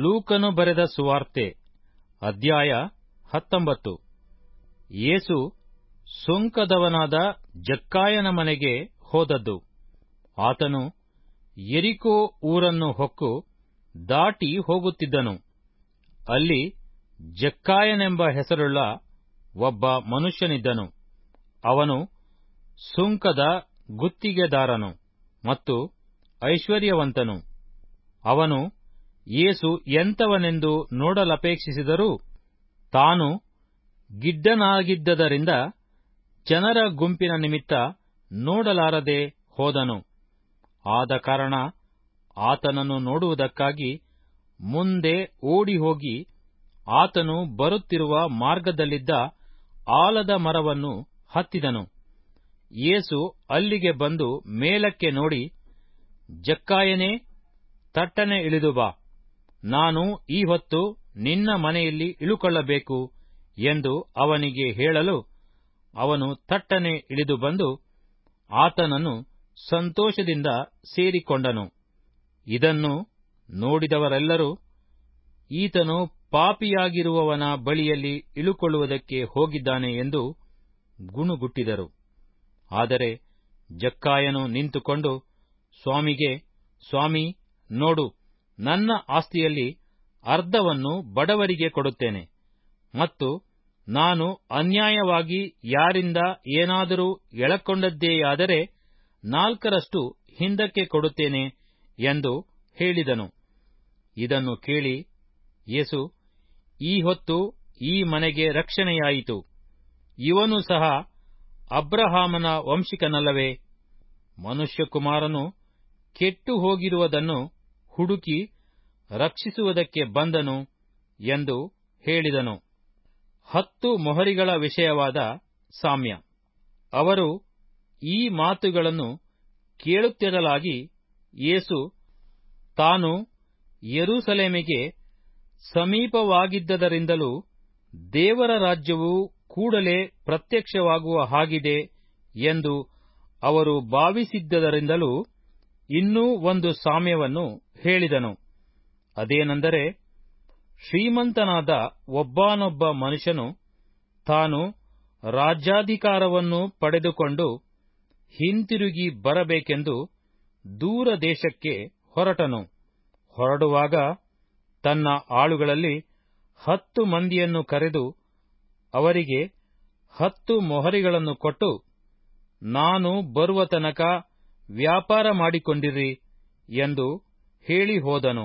ಲೂಕನು ಬರೆದ ಸುವಾರ್ತೆ, ಅಧ್ಯಾಯ ಹತ್ತೊಂಬತ್ತು. ಯೇಸು ಸೊಂಕದವನಾದ ಜಕ್ಕಾಯನ ಮನೆಗೆ ಹೋದದ್ದು. ಆತನು ಎರಿಕೋ ಊರನ್ನು ಹೊಕ್ಕು ದಾಟಿ ಹೋಗುತ್ತಿದ್ದನು. ಅಲ್ಲಿ ಜಕ್ಕಾಯನೆಂಬ ಹೆಸರುಳ್ಳ ಒಬ್ಬ ಮನುಷ್ಯನಿದ್ದನು. ಅವನು ಸುಂಕದ ಗುತ್ತಿಗೆದಾರನು ಮತ್ತು ಐಶ್ವರ್ಯವಂತನು. ಅವನು ಯೇಸು ಎಂಥವನೆಂದು ನೋಡಲಪೇಕ್ಷಿಸಿದರೂ ತಾನು ಗಿಡ್ಡನಾಗಿದ್ದರಿಂದ ಜನರ ಗುಂಪಿನ ನಿಮಿತ್ತ ನೋಡಲಾರದೆ ಹೋದನು. ಆದ ಕಾರಣ ಆತನನ್ನು ನೋಡುವುದಕ್ಕಾಗಿ ಮುಂದೆ ಓಡಿಹೋಗಿ ಆತನು ಬರುತ್ತಿರುವ ಮಾರ್ಗದಲ್ಲಿದ್ದ ಆಲದ ಮರವನ್ನು ಹತ್ತಿದನು. ಯೇಸು ಅಲ್ಲಿಗೆ ಬಂದು ಮೇಲಕ್ಕೆ ನೋಡಿ, ಜಕ್ಕಾಯನೇ, ತಟ್ಟನೆ ಇಳಿದು ಬಾ. ನಾನು ಈ ಹೊತ್ತು ನಿನ್ನ ಮನೆಯಲ್ಲಿ ಇಳುಕೊಳ್ಳಬೇಕು ಎಂದು ಅವನಿಗೆ ಹೇಳಲು ಅವನು ತಟ್ಟನೆ ಇಳಿದು ಬಂದು ಆತನನ್ನು ಸಂತೋಷದಿಂದ ಸೇರಿಕೊಂಡನು. ಇದನ್ನು ನೋಡಿದವರೆಲ್ಲರೂ ಈತನು ಪಾಪಿಯಾಗಿರುವವನ ಬಳಿಯಲ್ಲಿ ಇಳುಕೊಳ್ಳುವುದಕ್ಕೆ ಹೋಗಿದ್ದಾನೆ ಎಂದು ಗುಣುಗುಟ್ಟಿದರು. ಆದರೆ ಜಕ್ಕಾಯನು ನಿಂತುಕೊಂಡು, ಸ್ವಾಮಿಗೆ, ಸ್ವಾಮಿ, ನೋಡು ನನ್ನ ಆಸ್ತಿಯಲ್ಲಿ ಅರ್ಧವನ್ನು ಬಡವರಿಗೆ ಕೊಡುತ್ತೇನೆ ಮತ್ತು ನಾನು ಅನ್ಯಾಯವಾಗಿ ಯಾರಿಂದ ಏನಾದರೂ ಎಳಕೊಂಡದ್ದೇಯಾದರೆ ನಾಲ್ಕರಷ್ಟು ಹಿಂದಕ್ಕೆ ಕೊಡುತ್ತೇನೆ ಎಂದು ಹೇಳಿದನು. ಇದನ್ನು ಕೇಳಿ ಯೇಸು, ಈ ಹೊತ್ತು ಈ ಮನೆಗೆ ರಕ್ಷಣೆಯಾಯಿತು. ಇವನು ಸಹ ಅಬ್ರಹಾಮನ ವಂಶಿಕನಲ್ಲವೇ. ಮನುಷ್ಯಕುಮಾರನು ಕೆಟ್ಟು ಹೋಗಿರುವುದನ್ನು ಹುಡುಕಿ ರಕ್ಷಿಸುವುದಕ್ಕೆ ಬಂದನು ಎಂದು ಹೇಳಿದನು. ಹತ್ತು ಮೊಹರಿಗಳ ವಿಷಯವಾದ ಸಾಮ್ಯ. ಅವರು ಈ ಮಾತುಗಳನ್ನು ಕೇಳುತ್ತಿರಲಾಗಿ ಯೇಸು ತಾನು ಯೆರೂಸಲೇಮಿಗೆ ಸಮೀಪವಾಗಿದ್ದದರಿಂದಲೂ ದೇವರ ರಾಜ್ಯವು ಕೂಡಲೇ ಪ್ರತ್ಯಕ್ಷವಾಗುವ ಹಾಗಿದೆ ಎಂದು ಅವರು ಭಾವಿಸಿದ್ದರಿಂದಲೂ ಇನ್ನೂ ಒಂದು ಸಾಮ್ಯವನ್ನು ಹೇಳಿದನು. ಅದೇನೆಂದರೆ ಶ್ರೀಮಂತನಾದ ಒಬ್ಬಾನೊಬ್ಬ ಮನುಷ್ಯನು ತಾನು ರಾಜ್ಯಾಧಿಕಾರವನ್ನು ಪಡೆದುಕೊಂಡು ಹಿಂತಿರುಗಿ ಬರಬೇಕೆಂದು ದೂರ ದೇಶಕ್ಕೆ ಹೊರಟನು. ಹೊರಡುವಾಗ ತನ್ನ ಆಳುಗಳಲ್ಲಿ ಹತ್ತು ಮಂದಿಯನ್ನು ಕರೆದು ಅವರಿಗೆ ಹತ್ತು ಮೊಹರಿಗಳನ್ನು ಕೊಟ್ಟು, ನಾನು ಬರುವ ತನಕ ವ್ಯಾಪಾರ ಮಾಡಿಕೊಂಡಿರಿ ಎಂದು ಹೇಳಿ ಹೋದನು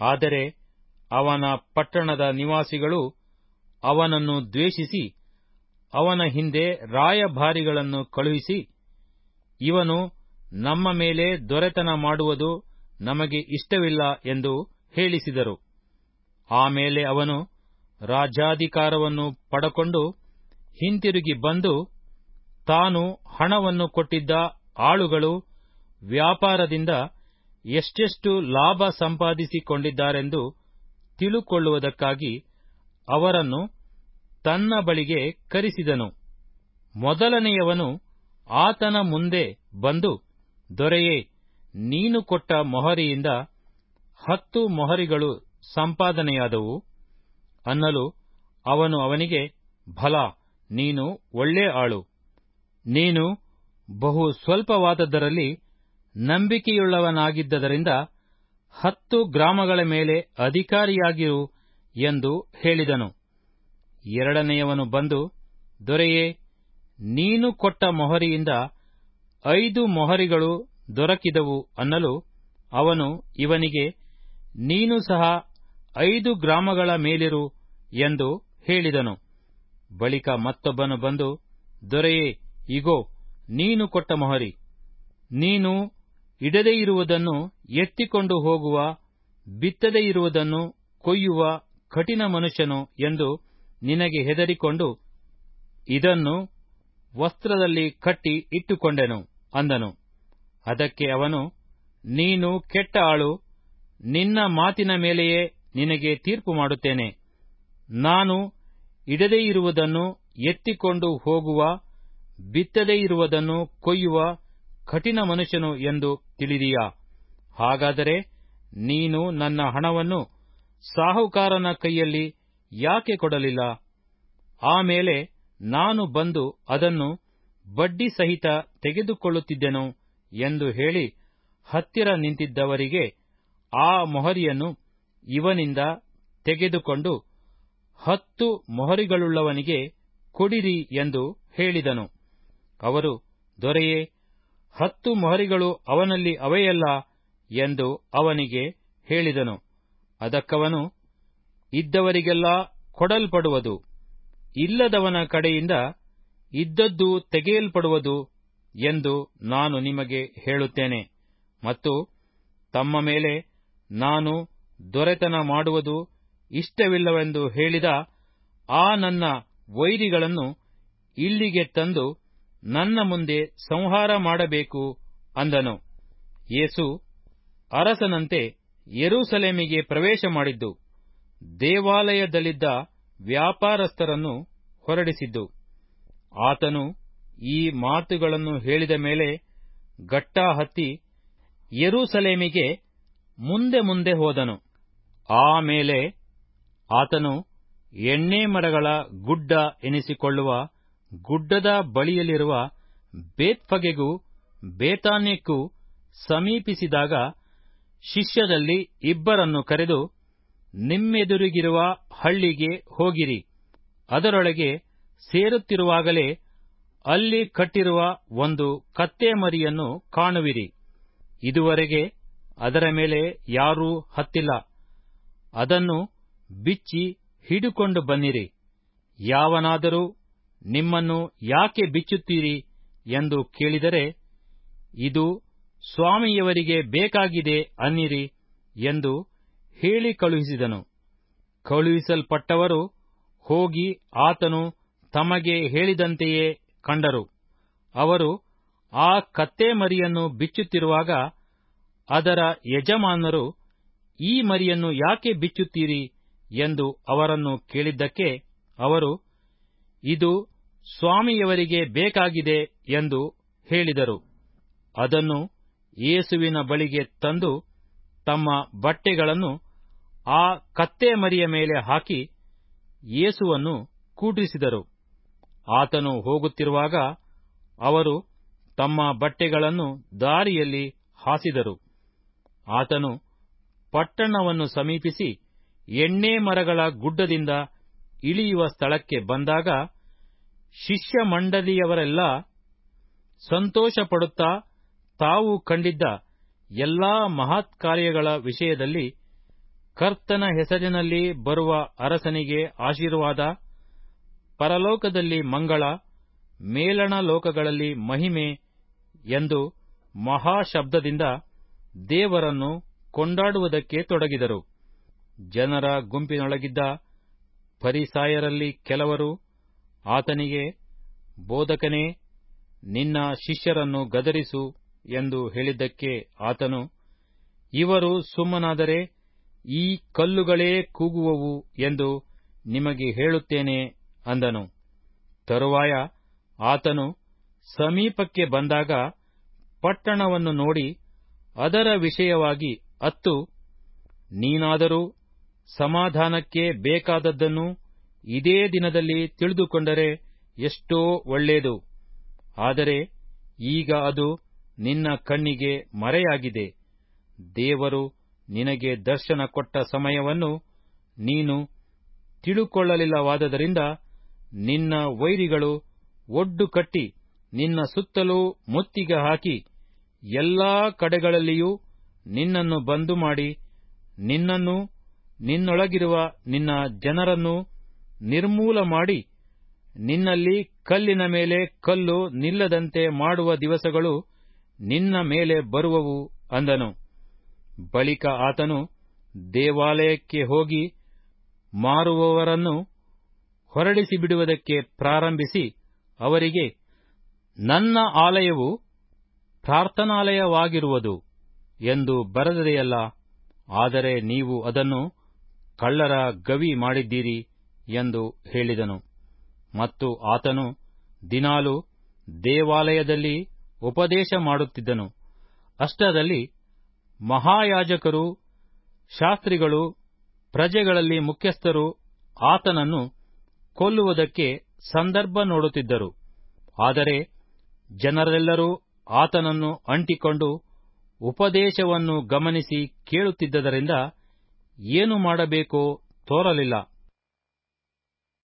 ಆದರೆ ಅವನ ಪಟ್ಟಣದ ನಿವಾಸಿಗಳು ಅವನನ್ನು ದ್ವೇಷಿಸಿ ಅವನ ಹಿಂದೆ ರಾಯಭಾರಿಗಳನ್ನು ಕಳುಹಿಸಿ, ಇವನು ನಮ್ಮ ಮೇಲೆ ದೊರೆತನ ಮಾಡುವುದು ನಮಗೆ ಇಷ್ಟವಿಲ್ಲ ಎಂದು ಹೇಳಿಸಿದರು. ಆಮೇಲೆ ಅವನು ರಾಜ್ಯಾಧಿಕಾರವನ್ನು ಪಡಕೊಂಡು ಹಿಂತಿರುಗಿ ಬಂದು ತಾನು ಹಣವನ್ನು ಕೊಟ್ಟಿದ್ದ ಆಳುಗಳು ವ್ಯಾಪಾರದಿಂದ ಎಷ್ಟೆಷ್ಟು ಲಾಭ ಸಂಪಾದಿಸಿಕೊಂಡಿದ್ದಾರೆಂದು ತಿಳುಕೊಳ್ಳುವುದಕ್ಕಾಗಿ ಅವರನ್ನು ತನ್ನ ಬಳಿಗೆ ಕರೆಸಿದನು. ಮೊದಲನೆಯವನು ಆತನ ಮುಂದೆ ಬಂದು, ದೊರೆಯೇ, ನೀನು ಕೊಟ್ಟ ಮೊಹರಿಯಿಂದ ಹತ್ತು ಮೊಹರಿಗಳು ಸಂಪಾದನೆಯಾದವು? ಅನ್ನಲು ಅವನು ಅವನಿಗೆ ಭಲ ನೀನು ಒಳ್ಳೆ ಆಳು. ನೀನು ಬಹು ಸ್ವಲ್ಪವಾದದ್ದರಲ್ಲಿ ನಂಬಿಕೆಯುಳ್ಳವನಾಗಿದ್ದರಿಂದ ಹತ್ತು ಗ್ರಾಮಗಳ ಮೇಲೆ ಅಧಿಕಾರಿಯಾಗಿರು ಎಂದು ಹೇಳಿದನು. ಎರಡನೆಯವನು ಬಂದು, ದೊರೆಯೇ, ನೀನು ಕೊಟ್ಟ ಮೊಹರಿಯಿಂದ ಐದು ಮೊಹರಿಗಳು ದೊರಕಿದವು ಅನ್ನಲು ಅವನು ಇವನಿಗೆ, ನೀನು ಸಹ ಐದು ಗ್ರಾಮಗಳ ಮೇಲಿರು ಎಂದು ಹೇಳಿದನು. ಬಳಿಕ ಮತ್ತೊಬ್ಬನು ಬಂದು, ದೊರೆಯೇ, ಇಗೋ, ನೀನು ಕೊಟ್ಟ ಮೊಹರಿ, ನೀನು ಇಡದೆ ಇರುವುದನ್ನು ಎತ್ತಿಕೊಂಡು ಹೋಗುವ, ಬಿತ್ತದೇ ಇರುವುದನ್ನು ಕೊಯ್ಯುವ ಕಠಿಣ ಮನುಷ್ಯನು ಎಂದು ನಿನಗೆ ಹೆದರಿಕೊಂಡು ಇದನ್ನು ವಸ್ತ್ರದಲ್ಲಿ ಕಟ್ಟಿ ಇಟ್ಟುಕೊಂಡೆನು ಅಂದನು. ಅದಕ್ಕೆ ಅವನು, ನೀನು ಕೆಟ್ಟ ಆಳು, ನಿನ್ನ ಮಾತಿನ ಮೇಲೆಯೇ ನಿನಗೆ ತೀರ್ಪು ಮಾಡುತ್ತೇನೆ. ನಾನು ಇಡದೇ ಇರುವುದನ್ನು ಎತ್ತಿಕೊಂಡು ಹೋಗುವ, ಬಿತ್ತದೇ ಇರುವುದನ್ನು ಕೊಯ್ಯುವ ಕಠಿಣ ಮನುಷ್ಯನು ಎಂದು ತಿಳಿದೀಯಾ? ಹಾಗಾದರೆ ನೀನು ನನ್ನ ಹಣವನ್ನು ಸಾಹುಕಾರನ ಕೈಯಲ್ಲಿ ಯಾಕೆ ಕೊಡಲಿಲ್ಲ? ಆಮೇಲೆ ನಾನು ಬಂದು ಅದನ್ನು ಬಡ್ಡಿ ಸಹಿತ ತೆಗೆದುಕೊಳ್ಳುತ್ತಿದ್ದೆನು ಎಂದು ಹೇಳಿ ಹತ್ತಿರ ನಿಂತಿದ್ದವರಿಗೆ ಆ ಮೊಹರಿಯನ್ನು ಇವನಿಂದ ತೆಗೆದುಕೊಂಡು ಹತ್ತು ಮೊಹರಿಗಳುಳ್ಳವನಿಗೆ ಕೊಡಿರಿ ಎಂದು ಹೇಳಿದನು. ಅವರು, ದೊರೆಯೇ ಹತ್ತು ಮೊಹರಿಗಳು ಅವನಲ್ಲಿ ಅವೆಯಲ್ಲ ಎಂದು ಅವನಿಗೆ ಹೇಳಿದನು. ಅದಕ್ಕವನು, ಇದ್ದವರಿಗೆಲ್ಲ ಕೊಡಲ್ಪಡುವುದು, ಇಲ್ಲದವನ ಕಡೆಯಿಂದ ಇದ್ದದ್ದು ತೆಗೆಯಲ್ಪಡುವುದು ಎಂದು ನಾನು ನಿಮಗೆ ಹೇಳುತ್ತೇನೆ. ಮತ್ತು ತಮ್ಮ ಮೇಲೆ ನಾನು ದೊರೆತನ ಮಾಡುವುದು ಇಷ್ಟವಿಲ್ಲವೆಂದು ಹೇಳಿದ ಆ ನನ್ನ ವೈರಿಗಳನ್ನು ಇಲ್ಲಿಗೆ ತಂದು ನನ್ನ ಮುಂದೆ ಸಂಹಾರ ಮಾಡಬೇಕು ಅಂದನು. ಯೇಸು ಅರಸನಂತೆ ಯೆರೂಸಲೇಮಿಗೆ ಪ್ರವೇಶ ಮಾಡಿದ್ದು, ದೇವಾಲಯದಲ್ಲಿದ್ದ ವ್ಯಾಪಾರಸ್ಥರನ್ನು ಹೊರಡಿಸಿದ್ದು. ಆತನು ಈ ಮಾತುಗಳನ್ನು ಹೇಳಿದ ಮೇಲೆ ಗಟ್ಟಾ ಹತ್ತಿ ಯೆರೂಸಲೇಮಿಗೆ ಮುಂದೆ ಮುಂದೆ ಹೋದನು. ಆಮೇಲೆ ಆತನು ಎಣ್ಣೆ ಮರಗಳ ಗುಡ್ಡ ಎನಿಸಿಕೊಳ್ಳುವ ಗುಡ್ಡದ ಬಳಿಯಲ್ಲಿರುವ ಬೇತ್ಫಗೆಗೂ ಬೇತಾನ್ಯಕ್ಕೂ ಸಮೀಪಿಸಿದಾಗ ಶಿಷ್ಯದಲ್ಲಿ ಇಬ್ಬರನ್ನು ಕರೆದು, ನಿಮ್ಮೆದುರಿಗಿರುವ ಹಳ್ಳಿಗೆ ಹೋಗಿರಿ. ಅದರೊಳಗೆ ಸೇರುತ್ತಿರುವಾಗಲೇ ಅಲ್ಲಿ ಕಟ್ಟಿರುವ ಒಂದು ಕತ್ತೆ ಮರಿಯನ್ನು ಕಾಣುವಿರಿ. ಇದುವರೆಗೆ ಅದರ ಮೇಲೆ ಯಾರೂ ಹತ್ತಿಲ್ಲ. ಅದನ್ನು ಬಿಚ್ಚಿ ಹಿಡುಕೊಂಡು ಬನ್ನಿರಿ. ಯಾವನಾದರೂ ನಿಮ್ಮನ್ನು ಯಾಕೆ ಬಿಚ್ಚುತ್ತೀರಿ ಎಂದು ಕೇಳಿದರೆ, ಇದು ಸ್ವಾಮಿಯವರಿಗೆ ಬೇಕಾಗಿದೆ ಅನ್ನಿರಿ ಎಂದು ಹೇಳಿ ಕಳುಹಿಸಿದನು. ಕಳುಹಿಸಲ್ಪಟ್ಟವರು ಹೋಗಿ ಆತನು ತಮಗೆ ಹೇಳಿದಂತೆಯೇ ಕಂಡರು. ಅವರು ಆ ಕತ್ತೆ ಮರಿಯನ್ನು ಬಿಚ್ಚುತ್ತಿರುವಾಗ ಅದರ ಯಜಮಾನರು, ಈ ಮರಿಯನ್ನು ಯಾಕೆ ಬಿಚ್ಚುತ್ತೀರಿ ಎಂದು ಅವರನ್ನು ಕೇಳಿದ್ದಕ್ಕೆ ಅವರು ಇದು ಸ್ವಾಮಿಯವರಿಗೆ ಬೇಕಾಗಿದೆ ಎಂದು ಹೇಳಿದರು. ಅದನ್ನು ಯೇಸುವಿನ ಬಳಿಗೆ ತಂದು ತಮ್ಮ ಬಟ್ಟೆಗಳನ್ನು ಆ ಕತ್ತೆ ಮರಿಯ ಮೇಲೆ ಹಾಕಿ ಯೇಸುವನ್ನು ಕೂಡಿಸಿದರು. ಆತನು ಹೋಗುತ್ತಿರುವಾಗ ಅವರು ತಮ್ಮ ಬಟ್ಟೆಗಳನ್ನು ದಾರಿಯಲ್ಲಿ ಹಾಸಿದರು. ಆತನು ಪಟ್ಟಣವನ್ನು ಸಮೀಪಿಸಿ ಎಣ್ಣೆ ಮರಗಳ ಗುಡ್ಡದಿಂದ ಇಳಿಯುವ ಸ್ಥಳಕ್ಕೆ ಬಂದಾಗ ಶಿಷ್ಯ ಮಂಡಳಿಯವರೆಲ್ಲ ಸಂತೋಷಪಡುತ್ತಾ ತಾವು ಕಂಡಿದ್ದ ಎಲ್ಲಾ ಮಹತ್ಕಾರ್ಯಗಳ ವಿಷಯದಲ್ಲಿ ಕರ್ತನ ಹೆಸರಿನಲ್ಲಿ ಬರುವ ಅರಸನಿಗೆ ಆಶೀರ್ವಾದ, ಪರಲೋಕದಲ್ಲಿ ಮಂಗಳ, ಮೇಲಣ ಲೋಕಗಳಲ್ಲಿ ಮಹಿಮೆ ಎಂದು ಮಹಾಶಬ್ದದಿಂದ ದೇವರನ್ನು ಕೊಂಡಾಡುವುದಕ್ಕೆ ತೊಡಗಿದರು. ಜನರ ಗುಂಪಿನೊಳಗಿದ್ದ ಫರಿಸಾಯರಲ್ಲಿ ಕೆಲವರು, ಆತನಿಗೆ, ಬೋಧಕನೇ, ನಿನ್ನ ಶಿಷ್ಯರನ್ನು ಗದರಿಸು ಎಂದು ಹೇಳಿದ್ದಕ್ಕೆ ಆತನು, ಇವರು ಸುಮ್ಮನಾದರೆ ಈ ಕಲ್ಲುಗಳೇ ಕೂಗುವವು ಎಂದು ನಿಮಗೆ ಹೇಳುತ್ತೇನೆ ಅಂದನು. ತರುವಾಯ ಆತನು ಸಮೀಪಕ್ಕೆ ಬಂದಾಗ ಪಟ್ಟಣವನ್ನು ನೋಡಿ ಅದರ ವಿಷಯವಾಗಿ ಅತ್ತು, ನೀನಾದರೂ ಸಮಾಧಾನಕ್ಕೆ ಬೇಕಾದದ್ದನ್ನು ಇದೇ ದಿನದಲ್ಲಿ ತಿಳಿದುಕೊಂಡರೆ ಎಷ್ಟೋ ಒಳ್ಳೆಯದು. ಆದರೆ ಈಗ ಅದು ನಿನ್ನ ಕಣ್ಣಿಗೆ ಮರೆಯಾಗಿದೆ. ದೇವರು ನಿನಗೆ ದರ್ಶನ ಕೊಟ್ಟ ಸಮಯವನ್ನು ನೀನು ತಿಳುಕೊಳ್ಳಲಿಲ್ಲವಾದ್ದರಿಂದ ನಿನ್ನ ವೈರಿಗಳು ಒಡ್ಡು ಕಟ್ಟಿ ನಿನ್ನ ಸುತ್ತಲೂ ಮುತ್ತಿಗೆ ಹಾಕಿ ಎಲ್ಲಾ ಕಡೆಗಳಲ್ಲಿಯೂ ನಿನ್ನನ್ನು ಬಂದು ಮಾಡಿ ನಿನ್ನನ್ನೂ ನಿನ್ನೊಳಗಿರುವ ನಿನ್ನ ಜನರನ್ನು ನಿರ್ಮೂಲ ಮಾಡಿ ನಿನ್ನಲ್ಲಿ ಕಲ್ಲಿನ ಮೇಲೆ ಕಲ್ಲು ನಿಲ್ಲದಂತೆ ಮಾಡುವ ದಿವಸಗಳು ನಿನ್ನ ಮೇಲೆ ಬರುವವು ಅಂದನು. ಬಳಿಕ ಆತನು ದೇವಾಲಯಕ್ಕೆ ಹೋಗಿ ಮಾರುವವರನ್ನು ಹೊರಡಿಸಿ ಬಿಡುವುದಕ್ಕೆ ಪ್ರಾರಂಭಿಸಿ ಅವರಿಗೆ, ನನ್ನ ಆಲಯವು ಪ್ರಾರ್ಥನಾಲಯವಾಗಿರುವುದು ಎಂದು ಬರೆದದೆಯಲ್ಲ, ಆದರೆ ನೀವು ಅದನ್ನು ಕಳ್ಳರ ಗವಿ ಮಾಡಿದ್ದೀರಿ ಎಂದು ಹೇಳಿದನು. ಮತ್ತು ಆತನು ದಿನಾಲು ದೇವಾಲಯದಲ್ಲಿ ಉಪದೇಶ ಮಾಡುತ್ತಿದ್ದನು. ಅಷ್ಟರಲ್ಲಿ ಮಹಾಯಾಜಕರು, ಶಾಸ್ತ್ರಿಗಳು, ಪ್ರಜೆಗಳಲ್ಲಿ ಮುಖ್ಯಸ್ಥರು ಆತನನ್ನು ಕೊಲ್ಲುವುದಕ್ಕೆ ಸಂದರ್ಭ ನೋಡುತ್ತಿದ್ದರು. ಆದರೆ ಜನರೆಲ್ಲರೂ ಆತನನ್ನು ಅಂಟಿಕೊಂಡು ಉಪದೇಶವನ್ನು ಗಮನಿಸಿ ಕೇಳುತ್ತಿದ್ದರಿಂದ ಏನು ಮಾಡಬೇಕೋ ತೋರಲಿಲ್ಲ.